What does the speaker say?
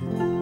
拜。